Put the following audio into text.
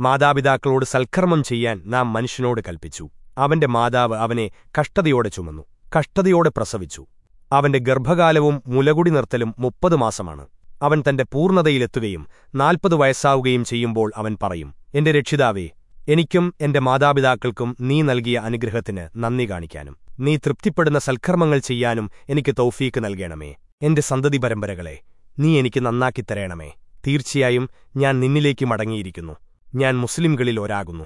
മാതാപിതാക്കളോട് സൽക്കർമ്മം ചെയ്യാൻ നാം മനുഷ്യനോട് കൽപ്പിച്ചു. അവന്റെ മാതാവ് അവനെ കഷ്ടതയോടെ ചുമന്നു. കഷ്ടതയോടെ പ്രസവിച്ചു. അവന്റെ ഗർഭകാലവും മുലകുടി നിർത്തലും മുപ്പത് മാസമാണ്. അവൻ തന്റെ പൂർണതയിലെത്തുകയും നാൽപ്പത് വയസ്സാവുകയും ചെയ്യുമ്പോൾ അവൻ പറയും എന്റെ രക്ഷിതാവേ എനിക്കും എന്റെ മാതാപിതാക്കൾക്കും നീ നൽകിയ അനുഗ്രഹത്തിന് നന്ദി കാണിക്കാനും. നീ തൃപ്തിപ്പെടുന്ന സൽക്കർമ്മങ്ങൾ ചെയ്യാനും എനിക്ക് തൗഫീക്ക് നൽകണമേ. എന്റെ സന്തതി പരമ്പരകളെ നീ എനിക്ക് നന്നാക്കിത്തരേണമേ. തീർച്ചയായും ഞാൻ നിന്നിലേക്ക് മടങ്ങിയിരിക്കുന്നു. ഞാൻ മുസ്ലിംകളിൽ ഒരാകുന്നു.